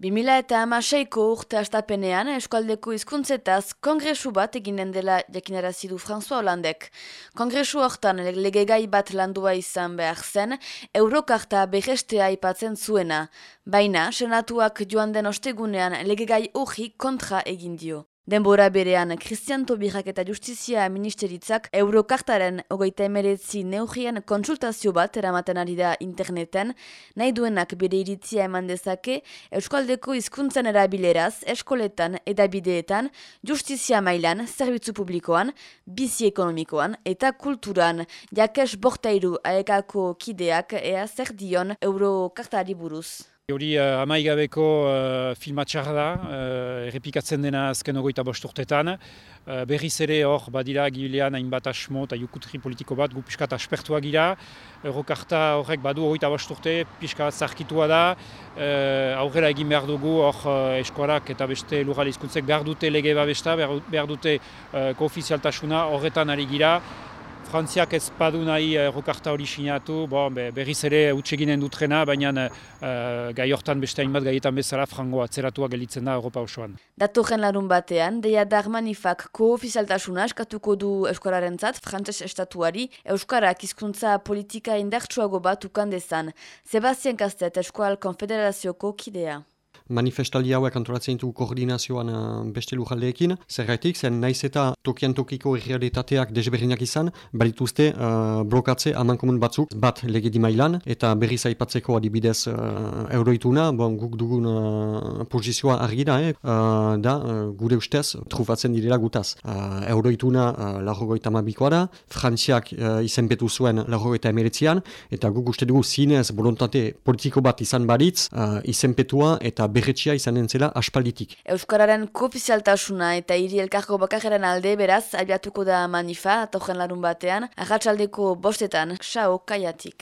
2000 eta amaseiko urte astapenean Euskaldeko hizkuntzetaz kongresu bat eginen dela jakinarazi du François Hollandek. Kongresu hortan legegai bat landua izan behar zen, Eurokarta begestea aipatzen zuena. Baina, senatuak joan den ostegunean legegai hori kontra egin dio. Denbora berean, Christian Tobirak eta Justizia Ministeritzak Eurokartaren ogeita emeretzi neugien konsultazio bat eramaten ari da interneten, nahi duenak bere iritzia eman dezake Euskaldeko hizkuntzen erabileraz, eskoletan eta bideetan, justizia mailan, zerbitzu publikoan, bizi ekonomikoan eta kulturan, jakes bortairu aekako kideak ea zer dion Eurokartari buruz. Hori uh, amaigabeko uh, filmatxar da, uh, errepikatzen dena azken ogoita bosturtetan. Uh, berriz ere hor badira gilean hainbat asmo eta jukutri politiko bat gu piskat aspertua gira. Eurokarta horrek badu ogoita bosturte, piskat zarkitua da. Uh, aurrera egin behar dugu hor uh, eskuarak eta beste lurral izkuntzek behar dute lege babesta, behar dute uh, koofizialtasuna horretan ari gira. Frantziak ez padu nahi errokarta hori sinatu, bon, be, berriz ere utxeginen dutrena, baina uh, gai hortan beste hainbat gaietan bezala frango atzeratua gelitzen da Europa osoan. Datorren larun batean, deia darmanifak ko-ofizialtasuna eskatuko du Euskararen zat, frantzes estatuari, Euskarak hizkuntza politika indartsuago bat ukandezan. Sebastian Kastet, Eskual Konfederazioko kidea manifestaldi hauek antolatzen ditu koordinazioan uh, beste lujaldeekin. Zergaitik, zen naiz eta tokian tokiko errealitateak desberdinak izan, balituzte uh, blokatze aman komun batzuk, bat legedi mailan, eta berri zaipatzeko adibidez uh, euroituna, bon, guk dugun uh, pozizioa argi da, eh? uh, da uh, gure ustez trufatzen direla gutaz. Uh, euroituna uh, larrogoita mabikoa da, frantziak uh, izenpetu zuen larrogoita emeretzian, eta guk uste dugu zinez volontate politiko bat izan baritz, uh, izenpetua eta berretxia izanen zela aspalditik. Euskararen koofizialtasuna eta hiri elkarko bakarren alde beraz abiatuko da manifa, atojen larun batean, ahatsaldeko bostetan, xao kaiatik.